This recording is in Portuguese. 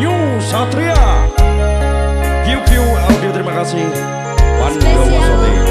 New Satria QQ Audio terima kasih Pandowo Sote